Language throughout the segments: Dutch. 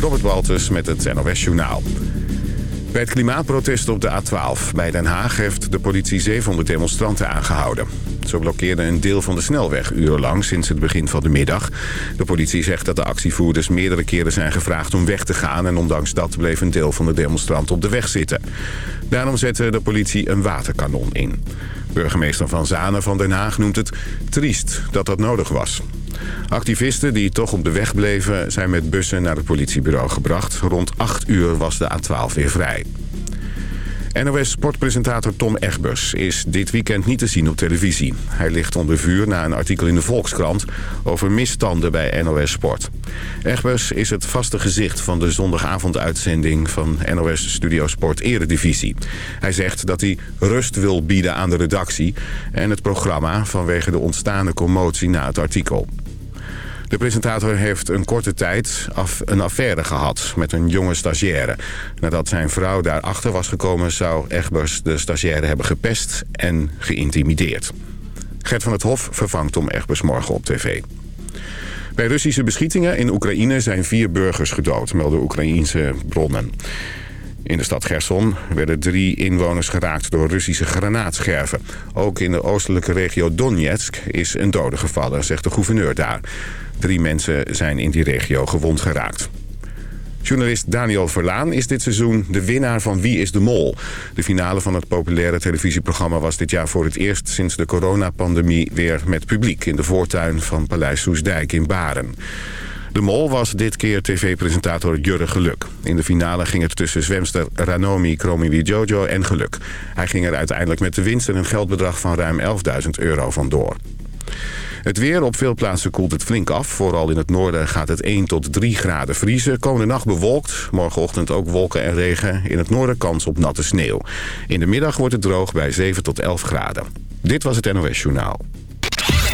Robert Walters met het NOS Journaal. Bij het klimaatprotest op de A12 bij Den Haag heeft de politie 700 demonstranten aangehouden. Ze blokkeerden een deel van de snelweg urenlang sinds het begin van de middag. De politie zegt dat de actievoerders meerdere keren zijn gevraagd om weg te gaan... en ondanks dat bleef een deel van de demonstranten op de weg zitten. Daarom zette de politie een waterkanon in. Burgemeester Van Zanen van Den Haag noemt het triest dat dat nodig was. Activisten die toch op de weg bleven zijn met bussen naar het politiebureau gebracht. Rond 8 uur was de A12 weer vrij. NOS-sportpresentator Tom Egbers is dit weekend niet te zien op televisie. Hij ligt onder vuur na een artikel in de Volkskrant over misstanden bij NOS Sport. Egbers is het vaste gezicht van de zondagavonduitzending van NOS Studio Sport Eredivisie. Hij zegt dat hij rust wil bieden aan de redactie en het programma vanwege de ontstaande commotie na het artikel. De presentator heeft een korte tijd af een affaire gehad met een jonge stagiaire. Nadat zijn vrouw daarachter was gekomen... zou Egbers de stagiaire hebben gepest en geïntimideerd. Gert van het Hof vervangt Tom Egbers morgen op tv. Bij Russische beschietingen in Oekraïne zijn vier burgers gedood, melden Oekraïense bronnen. In de stad Gerson werden drie inwoners geraakt door Russische granaatscherven. Ook in de oostelijke regio Donetsk is een dode gevallen, zegt de gouverneur daar. Drie mensen zijn in die regio gewond geraakt. Journalist Daniel Verlaan is dit seizoen de winnaar van Wie is de Mol. De finale van het populaire televisieprogramma was dit jaar voor het eerst sinds de coronapandemie weer met publiek in de voortuin van Paleis Soesdijk in Baren. De Mol was dit keer tv-presentator Jurre Geluk. In de finale ging het tussen zwemster Ranomi Kromowidjojo en Geluk. Hij ging er uiteindelijk met de winst en een geldbedrag van ruim 11.000 euro vandoor. Het weer op veel plaatsen koelt het flink af. Vooral in het noorden gaat het 1 tot 3 graden vriezen. Komende nacht bewolkt. Morgenochtend ook wolken en regen. In het noorden kans op natte sneeuw. In de middag wordt het droog bij 7 tot 11 graden. Dit was het NOS Journaal.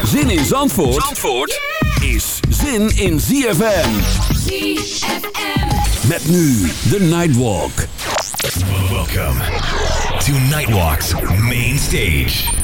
Zin in Zandvoort, Zandvoort is zin in ZFM. ZFM. Met nu de Nightwalk. Welcome to Nightwalk's main stage.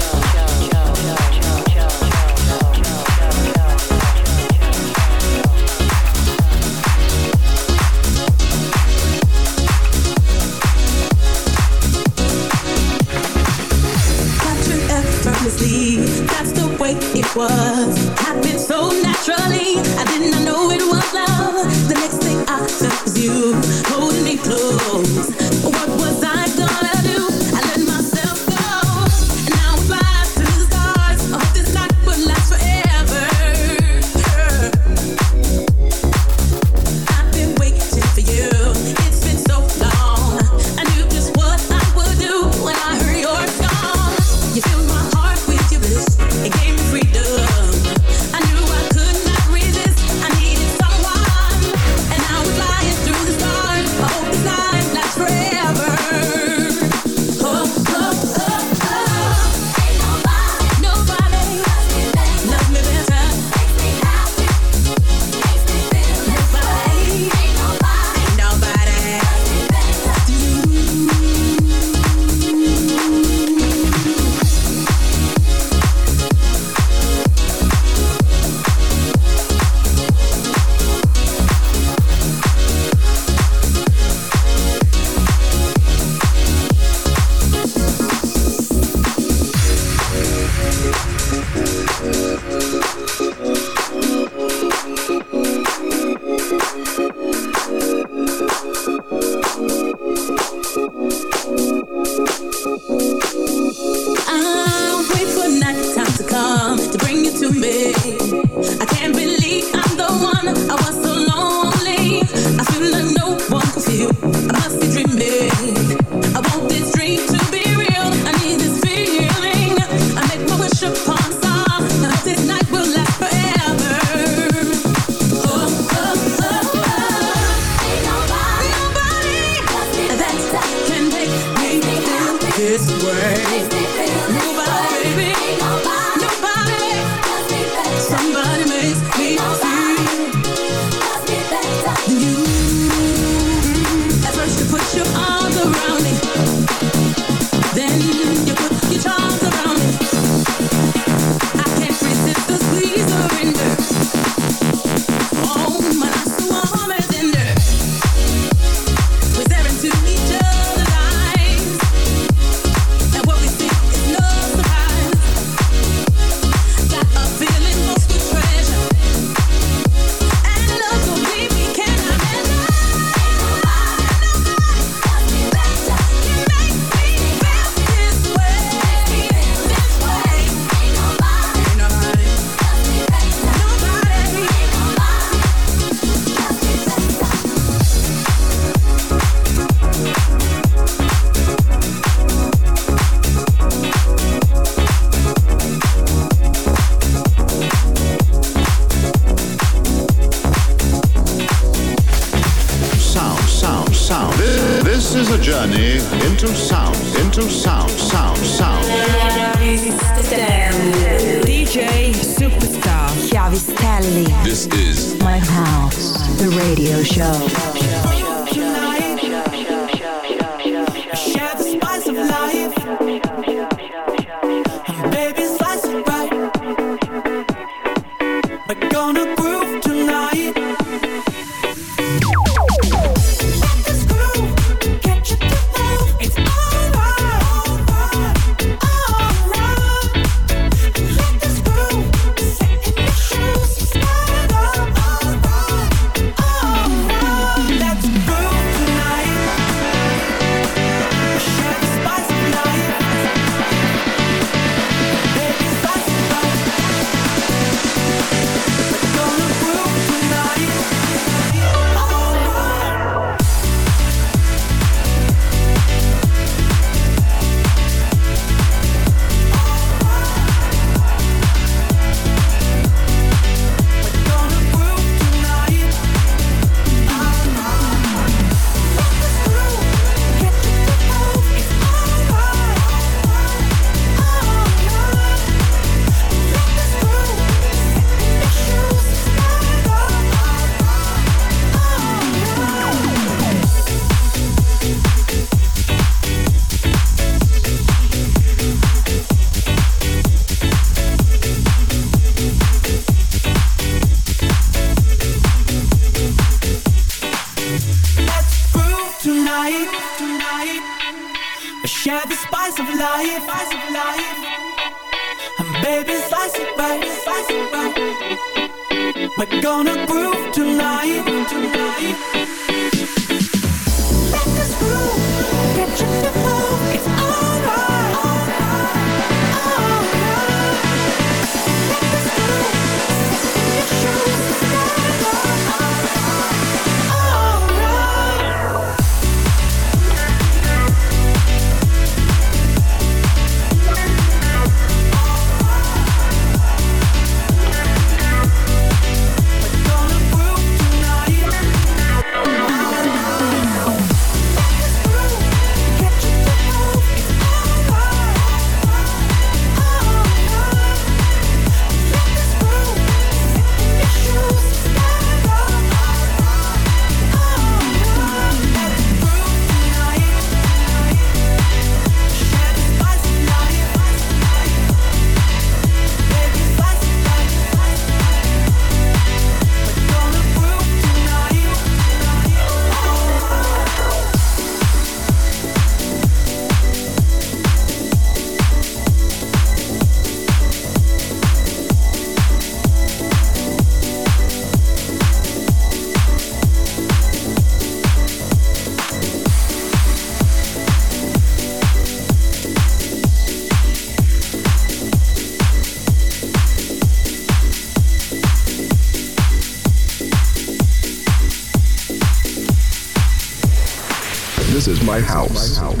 I can't believe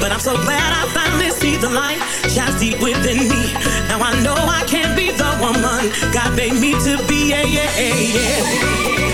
But I'm so glad I finally see the light shines deep within me. Now I know I can't be the woman God made me to be. Yeah, yeah, yeah.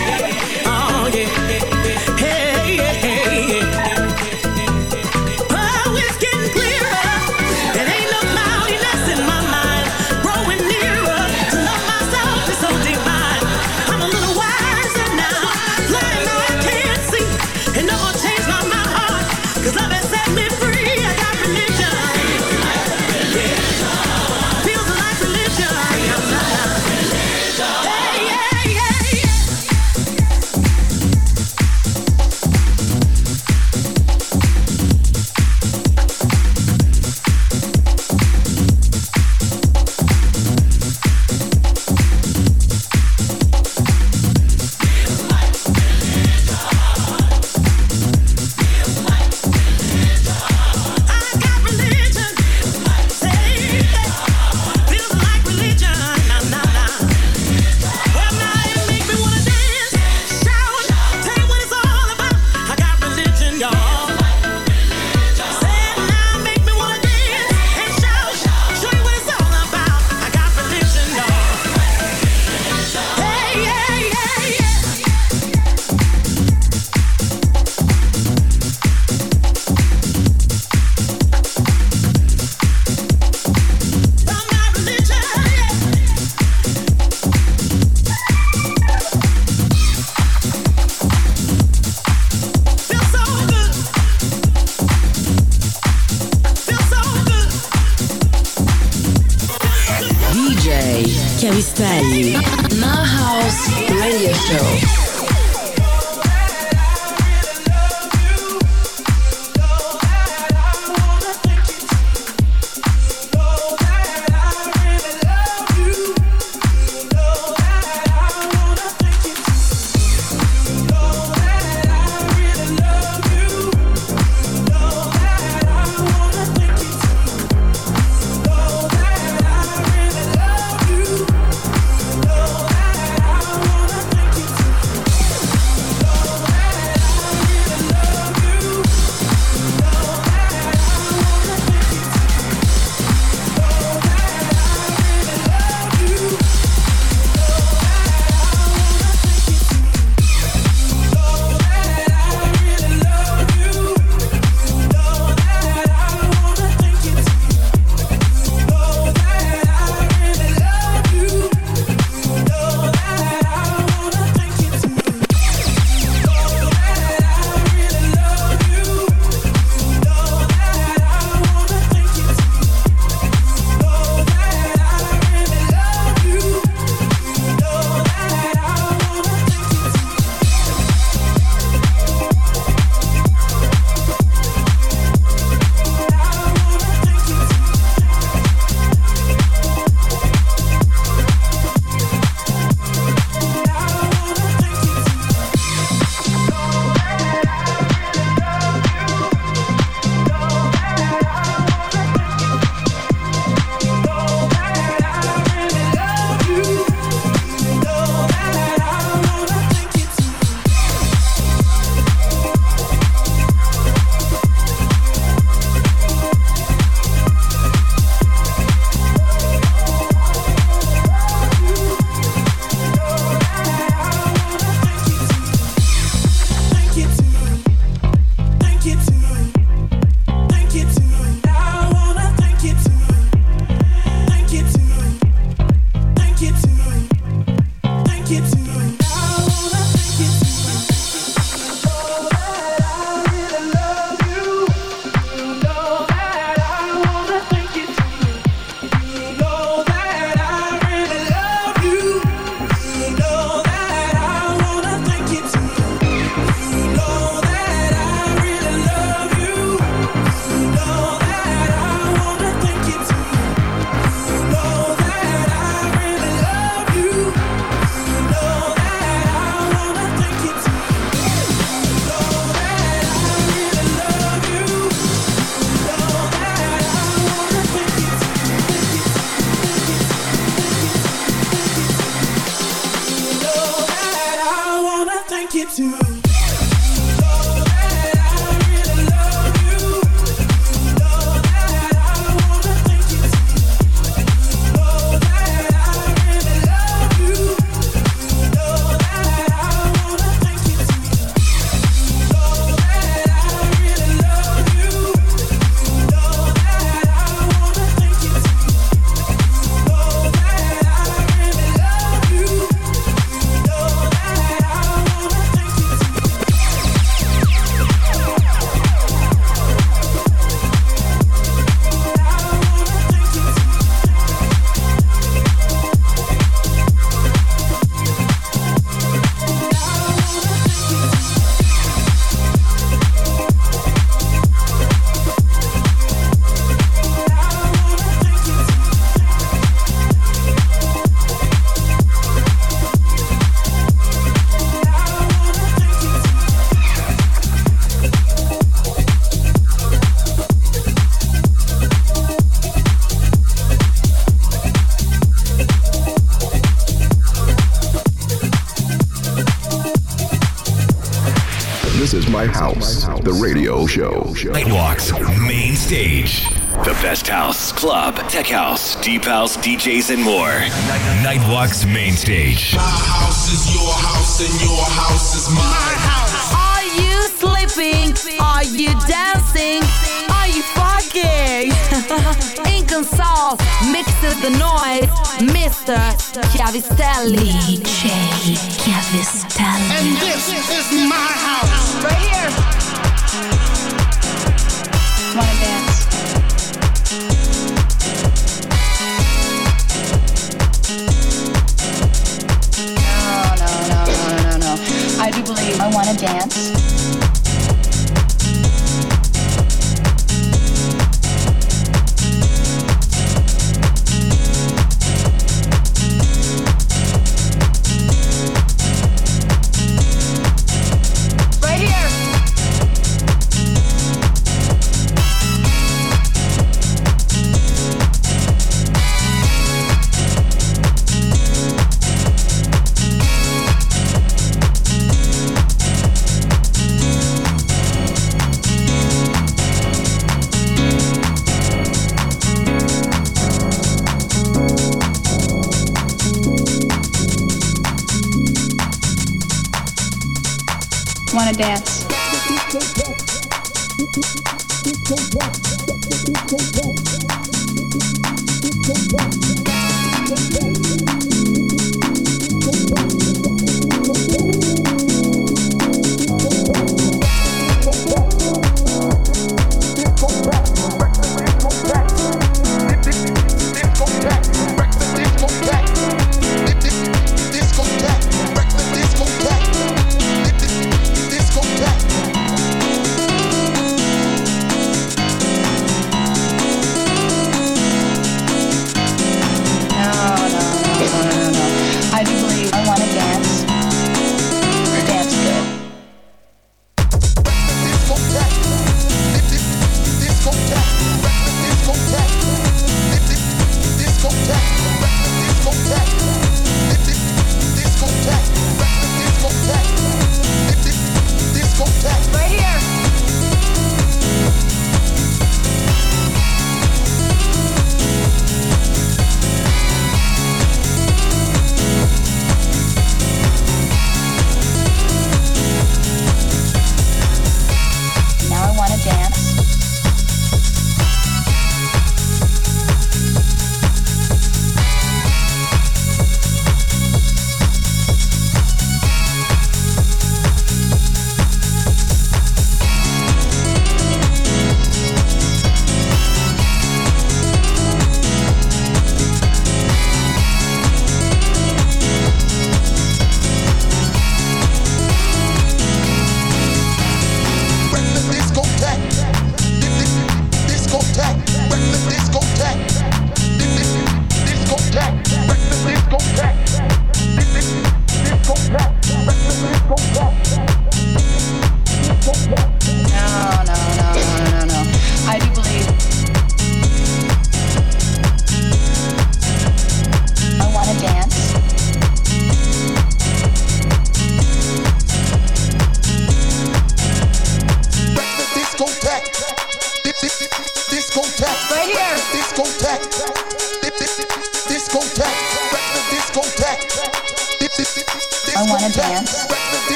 DJ Carrie Stanley. My House Radio Show. Tech house, deep house, DJs, and more. Nightwalk's main stage. My house is your house and your house is my house. Are you sleeping? Are you dancing? Are you fucking? Inconsol mixes the noise. Mr. Chiavistelli. DJ Chiavistelli. And this is my house. Right here. Dance?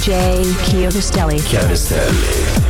DJ Chiavistelli. Chiavistelli.